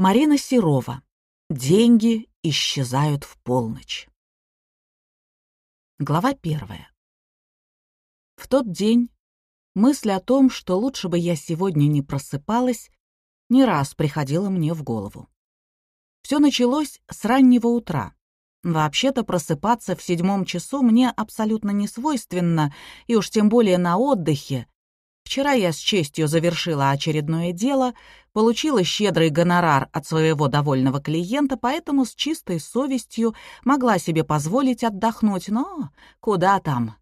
Марина Серова. Деньги исчезают в полночь. Глава первая. В тот день мысль о том, что лучше бы я сегодня не просыпалась, не раз приходила мне в голову. Все началось с раннего утра. Вообще-то просыпаться в седьмом часу мне абсолютно не свойственно, и уж тем более на отдыхе, Вчера я с честью завершила очередное дело, получила щедрый гонорар от своего довольного клиента, поэтому с чистой совестью могла себе позволить отдохнуть, но куда там.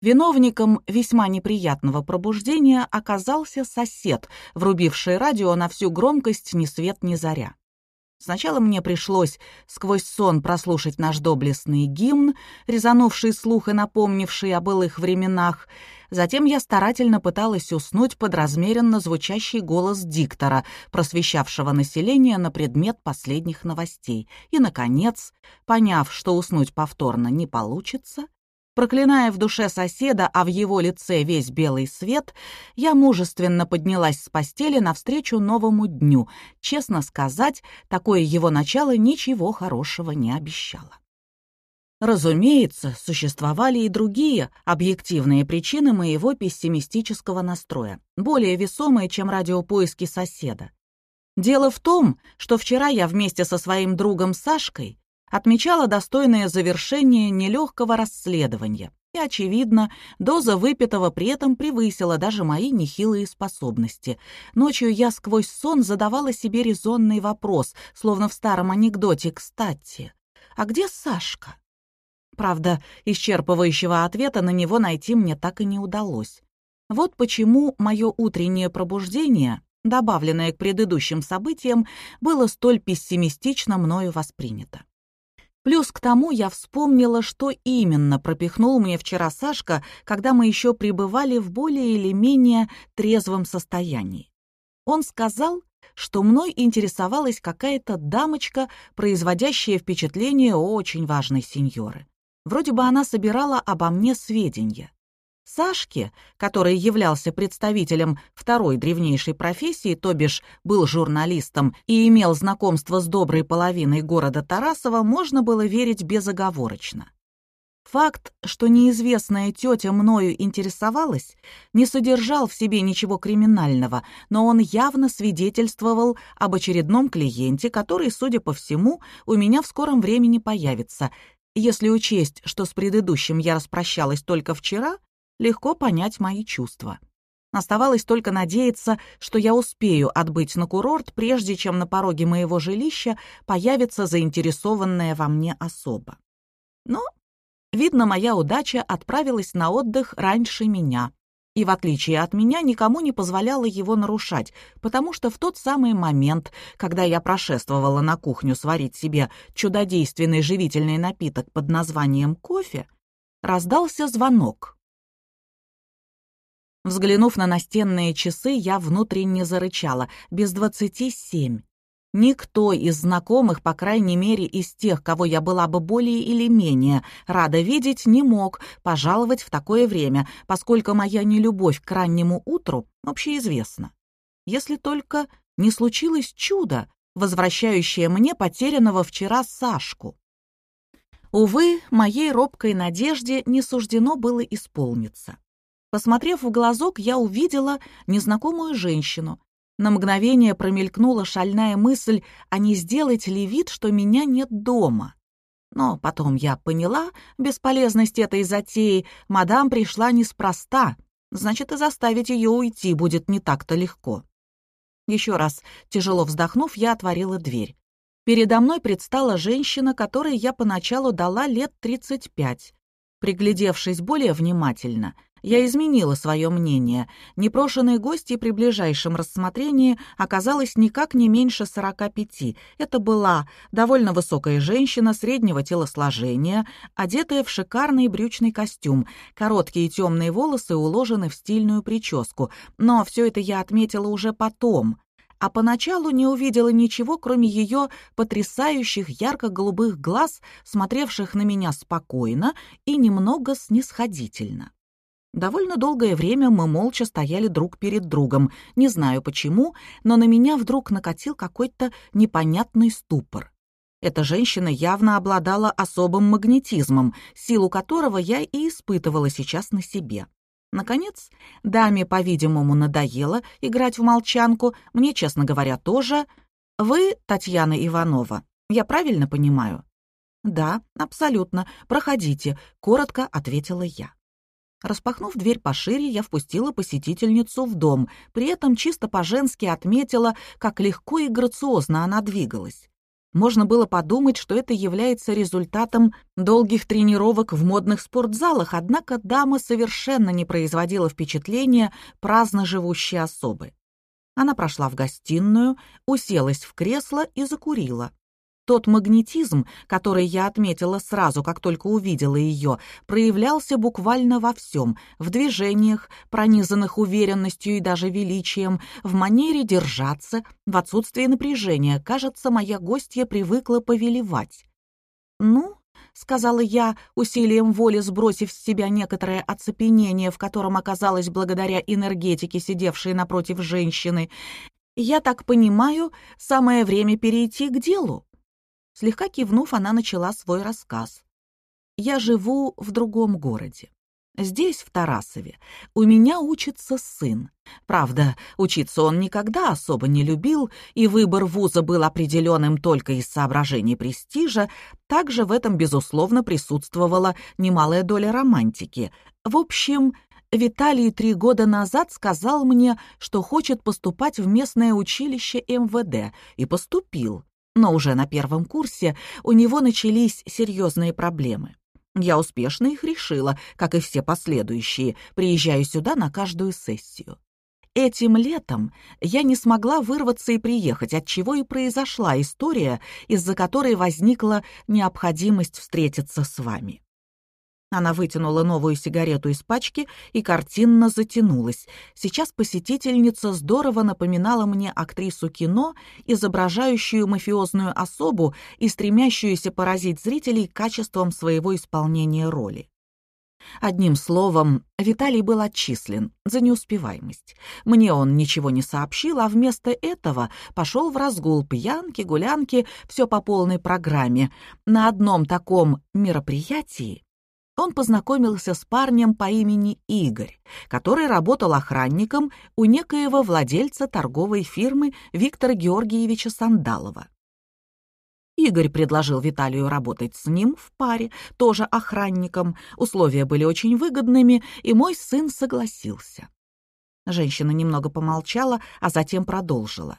Виновником весьма неприятного пробуждения оказался сосед, врубивший радио на всю громкость ни свет ни заря. Сначала мне пришлось сквозь сон прослушать наш доблестный гимн, резанувший слух и напомнивший о былых временах. Затем я старательно пыталась уснуть под размеренно звучащий голос диктора, просвещавшего население на предмет последних новостей. И, наконец, поняв, что уснуть повторно не получится, Проклиная в душе соседа, а в его лице весь белый свет, я мужественно поднялась с постели навстречу новому дню. Честно сказать, такое его начало ничего хорошего не обещало. Разумеется, существовали и другие объективные причины моего пессимистического настроя, более весомые, чем радиопоиски соседа. Дело в том, что вчера я вместе со своим другом Сашкой отмечала достойное завершение нелегкого расследования. И, очевидно, доза выпитого при этом превысила даже мои нехилые способности. Ночью я сквозь сон задавала себе резонный вопрос, словно в старом анекдоте «Кстати, а где Сашка?» Правда, исчерпывающего ответа на него найти мне так и не удалось. Вот почему мое утреннее пробуждение, добавленное к предыдущим событиям, было столь пессимистично мною воспринято. Плюс к тому я вспомнила, что именно пропихнул мне вчера Сашка, когда мы еще пребывали в более или менее трезвом состоянии. Он сказал, что мной интересовалась какая-то дамочка, производящая впечатление очень важной сеньоры. Вроде бы она собирала обо мне сведения. Сашке, который являлся представителем второй древнейшей профессии, то бишь был журналистом и имел знакомство с доброй половиной города Тарасова, можно было верить безоговорочно. Факт, что неизвестная тетя мною интересовалась, не содержал в себе ничего криминального, но он явно свидетельствовал об очередном клиенте, который, судя по всему, у меня в скором времени появится. Если учесть, что с предыдущим я распрощалась только вчера, легко понять мои чувства. Оставалось только надеяться, что я успею отбыть на курорт, прежде чем на пороге моего жилища появится заинтересованная во мне особа. Но, видно, моя удача отправилась на отдых раньше меня, и, в отличие от меня, никому не позволяла его нарушать, потому что в тот самый момент, когда я прошествовала на кухню сварить себе чудодейственный живительный напиток под названием кофе, раздался звонок. Взглянув на настенные часы, я внутренне зарычала. Без двадцати семь. Никто из знакомых, по крайней мере, из тех, кого я была бы более или менее рада видеть, не мог пожаловать в такое время, поскольку моя нелюбовь к раннему утру общеизвестна. Если только не случилось чудо, возвращающее мне потерянного вчера Сашку. Увы, моей робкой надежде не суждено было исполниться. Посмотрев в глазок, я увидела незнакомую женщину. На мгновение промелькнула шальная мысль, а не сделать ли вид, что меня нет дома. Но потом я поняла бесполезность этой затеи. Мадам пришла неспроста, значит, и заставить ее уйти будет не так-то легко. Еще раз, тяжело вздохнув, я отворила дверь. Передо мной предстала женщина, которой я поначалу дала лет 35. Приглядевшись более внимательно, я изменила свое мнение. Непрошенной гостьей при ближайшем рассмотрении оказалось никак не меньше 45. Это была довольно высокая женщина среднего телосложения, одетая в шикарный брючный костюм. Короткие темные волосы уложены в стильную прическу. Но все это я отметила уже потом а поначалу не увидела ничего, кроме ее потрясающих ярко-голубых глаз, смотревших на меня спокойно и немного снисходительно. Довольно долгое время мы молча стояли друг перед другом. Не знаю почему, но на меня вдруг накатил какой-то непонятный ступор. Эта женщина явно обладала особым магнетизмом, силу которого я и испытывала сейчас на себе. Наконец, даме, по-видимому, надоело играть в молчанку, мне, честно говоря, тоже. «Вы Татьяна Иванова, я правильно понимаю?» «Да, абсолютно. Проходите», — коротко ответила я. Распахнув дверь пошире, я впустила посетительницу в дом, при этом чисто по-женски отметила, как легко и грациозно она двигалась. Можно было подумать, что это является результатом долгих тренировок в модных спортзалах, однако дама совершенно не производила впечатления праздно живущей особы. Она прошла в гостиную, уселась в кресло и закурила. Тот магнетизм, который я отметила сразу, как только увидела ее, проявлялся буквально во всем — в движениях, пронизанных уверенностью и даже величием, в манере держаться, в отсутствии напряжения. Кажется, моя гостья привыкла повелевать. «Ну», — сказала я, усилием воли сбросив с себя некоторое оцепенение, в котором оказалась благодаря энергетике, сидевшей напротив женщины, «я так понимаю, самое время перейти к делу». Слегка кивнув, она начала свой рассказ. «Я живу в другом городе. Здесь, в Тарасове, у меня учится сын. Правда, учиться он никогда особо не любил, и выбор вуза был определенным только из соображений престижа. Также в этом, безусловно, присутствовала немалая доля романтики. В общем, Виталий три года назад сказал мне, что хочет поступать в местное училище МВД, и поступил. Но уже на первом курсе у него начались серьезные проблемы. Я успешно их решила, как и все последующие, приезжаю сюда на каждую сессию. Этим летом я не смогла вырваться и приехать, от чего и произошла история, из-за которой возникла необходимость встретиться с вами. Она вытянула новую сигарету из пачки и картинно затянулась. Сейчас посетительница здорово напоминала мне актрису кино, изображающую мафиозную особу и стремящуюся поразить зрителей качеством своего исполнения роли. Одним словом, Виталий был отчислен за неуспеваемость. Мне он ничего не сообщил, а вместо этого пошел в разгул пьянки, гулянки, все по полной программе. На одном таком мероприятии он познакомился с парнем по имени Игорь, который работал охранником у некоего владельца торговой фирмы Виктора Георгиевича Сандалова. Игорь предложил Виталию работать с ним в паре, тоже охранником. Условия были очень выгодными, и мой сын согласился. Женщина немного помолчала, а затем продолжила.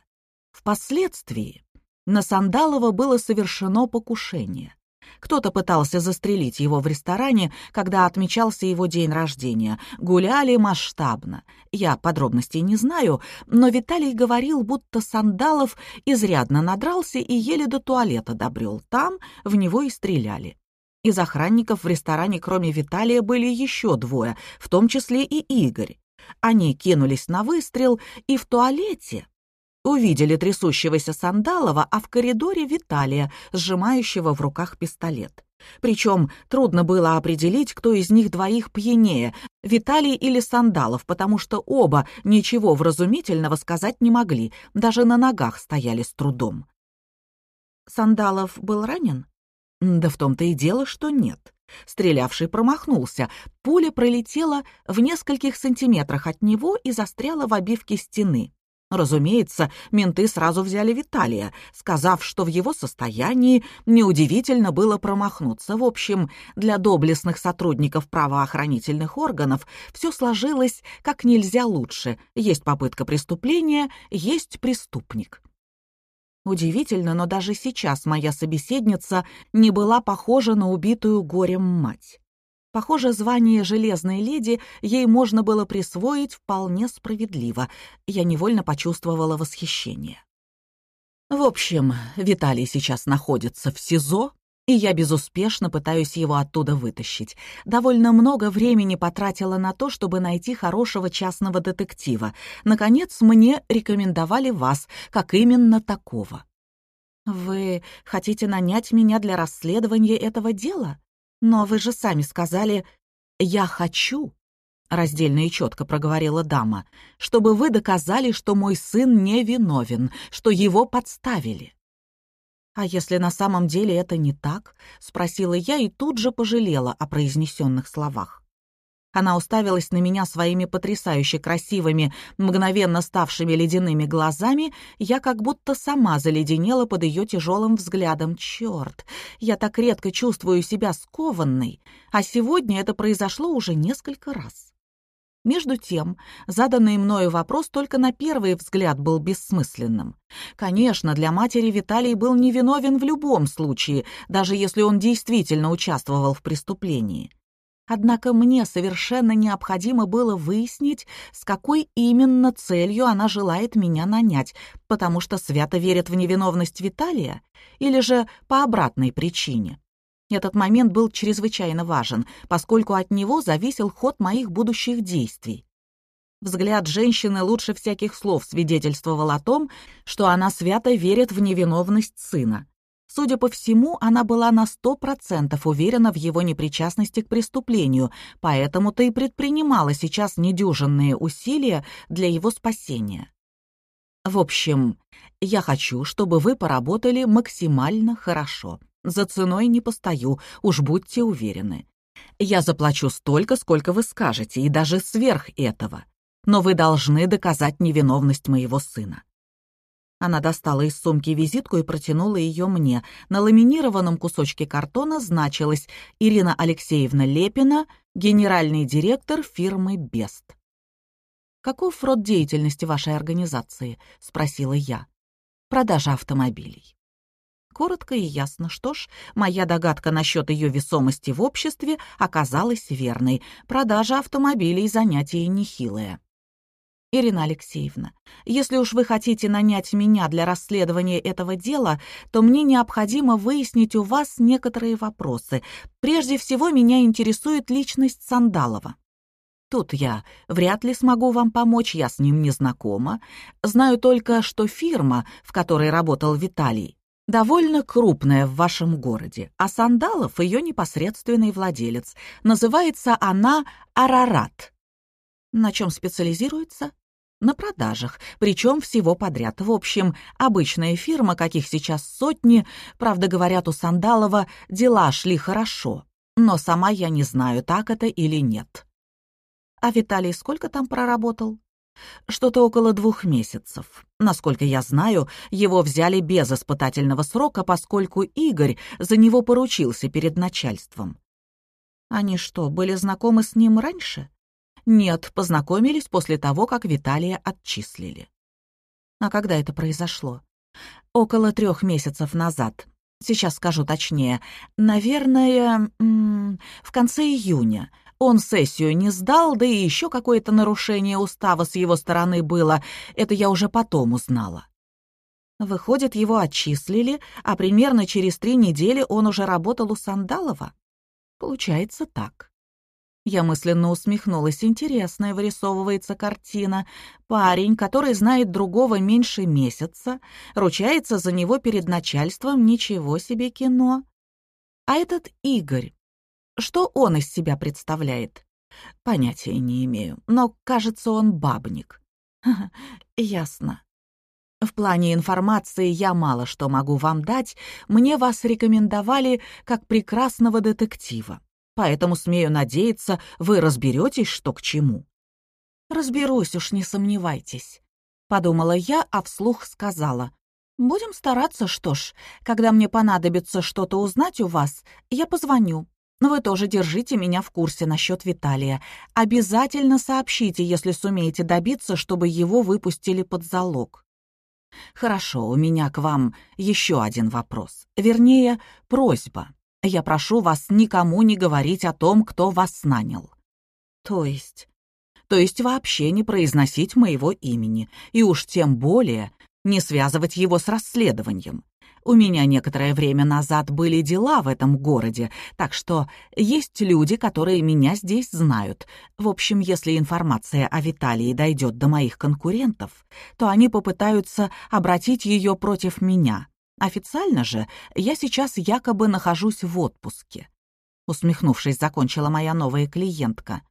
Впоследствии на Сандалова было совершено покушение. Кто-то пытался застрелить его в ресторане, когда отмечался его день рождения. Гуляли масштабно. Я подробностей не знаю, но Виталий говорил, будто Сандалов изрядно надрался и еле до туалета добрел. Там в него и стреляли. Из охранников в ресторане, кроме Виталия, были еще двое, в том числе и Игорь. Они кинулись на выстрел, и в туалете Увидели трясущегося Сандалова, а в коридоре Виталия, сжимающего в руках пистолет. Причем трудно было определить, кто из них двоих пьянее, Виталий или Сандалов, потому что оба ничего вразумительного сказать не могли, даже на ногах стояли с трудом. Сандалов был ранен? Да в том-то и дело, что нет. Стрелявший промахнулся. Пуля пролетела в нескольких сантиметрах от него и застряла в обивке стены. Разумеется, менты сразу взяли Виталия, сказав, что в его состоянии неудивительно было промахнуться. В общем, для доблестных сотрудников правоохранительных органов все сложилось как нельзя лучше. Есть попытка преступления, есть преступник. Удивительно, но даже сейчас моя собеседница не была похожа на убитую горем мать. Похоже, звание «железной леди» ей можно было присвоить вполне справедливо. Я невольно почувствовала восхищение. В общем, Виталий сейчас находится в СИЗО, и я безуспешно пытаюсь его оттуда вытащить. Довольно много времени потратила на то, чтобы найти хорошего частного детектива. Наконец, мне рекомендовали вас, как именно такого. «Вы хотите нанять меня для расследования этого дела?» «Но вы же сами сказали, я хочу раздельно и четко проговорила дама, чтобы вы доказали, что мой сын не виновен, что его подставили. «А если на самом деле это не так?» — спросила я и тут же пожалела о произнесенных словах. Она уставилась на меня своими потрясающе красивыми, мгновенно ставшими ледяными глазами. Я как будто сама заледенела под ее тяжелым взглядом. Черт, я так редко чувствую себя скованной, а сегодня это произошло уже несколько раз. Между тем, заданный мною вопрос только на первый взгляд был бессмысленным. Конечно, для матери Виталий был невиновен в любом случае, даже если он действительно участвовал в преступлении. Однако мне совершенно необходимо было выяснить, с какой именно целью она желает меня нанять, потому что свято верит в невиновность Виталия, или же по обратной причине. Этот момент был чрезвычайно важен, поскольку от него зависел ход моих будущих действий. Взгляд женщины лучше всяких слов свидетельствовал о том, что она свято верит в невиновность сына. Судя по всему, она была на сто процентов уверена в его непричастности к преступлению, поэтому-то и предпринимала сейчас недюжинные усилия для его спасения. В общем, я хочу, чтобы вы поработали максимально хорошо. За ценой не постою, уж будьте уверены. Я заплачу столько, сколько вы скажете, и даже сверх этого. Но вы должны доказать невиновность моего сына. Она достала из сумки визитку и протянула ее мне. На ламинированном кусочке картона значилось «Ирина Алексеевна Лепина, генеральный директор фирмы «Бест». «Каков род деятельности вашей организации?» — спросила я. «Продажа автомобилей». Коротко и ясно. Что ж, моя догадка насчет ее весомости в обществе оказалась верной. Продажа автомобилей — занятие нехилое. Ирина Алексеевна, если уж вы хотите нанять меня для расследования этого дела, то мне необходимо выяснить у вас некоторые вопросы. Прежде всего, меня интересует личность Сандалова. Тут я вряд ли смогу вам помочь, я с ним не знакома. Знаю только, что фирма, в которой работал Виталий, довольно крупная в вашем городе, а Сандалов — ее непосредственный владелец. Называется она «Арарат». На чем специализируется? На продажах, причем всего подряд. В общем, обычная фирма, каких сейчас сотни, правда, говорят, у Сандалова дела шли хорошо. Но сама я не знаю, так это или нет. А Виталий сколько там проработал? Что-то около двух месяцев. Насколько я знаю, его взяли без испытательного срока, поскольку Игорь за него поручился перед начальством. Они что, были знакомы с ним раньше? Нет, познакомились после того, как Виталия отчислили. А когда это произошло? Около трех месяцев назад. Сейчас скажу точнее. Наверное, в конце июня. Он сессию не сдал, да и еще какое-то нарушение устава с его стороны было. Это я уже потом узнала. Выходит, его отчислили, а примерно через три недели он уже работал у Сандалова? Получается так. Я мысленно усмехнулась. Интересная вырисовывается картина. Парень, который знает другого меньше месяца, ручается за него перед начальством. Ничего себе кино. А этот Игорь, что он из себя представляет? Понятия не имею, но, кажется, он бабник. Ясно. В плане информации я мало что могу вам дать. Мне вас рекомендовали как прекрасного детектива поэтому, смею надеяться, вы разберетесь, что к чему». «Разберусь уж, не сомневайтесь», — подумала я, а вслух сказала. «Будем стараться, что ж, когда мне понадобится что-то узнать у вас, я позвоню. Но вы тоже держите меня в курсе насчет Виталия. Обязательно сообщите, если сумеете добиться, чтобы его выпустили под залог». «Хорошо, у меня к вам еще один вопрос. Вернее, просьба. Я прошу вас никому не говорить о том, кто вас нанял. То есть... То есть вообще не произносить моего имени, и уж тем более не связывать его с расследованием. У меня некоторое время назад были дела в этом городе, так что есть люди, которые меня здесь знают. В общем, если информация о Виталии дойдет до моих конкурентов, то они попытаются обратить ее против меня. Официально же я сейчас якобы нахожусь в отпуске. Усмехнувшись, закончила моя новая клиентка.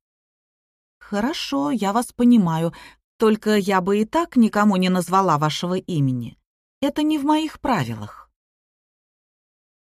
«Хорошо, я вас понимаю, только я бы и так никому не назвала вашего имени. Это не в моих правилах».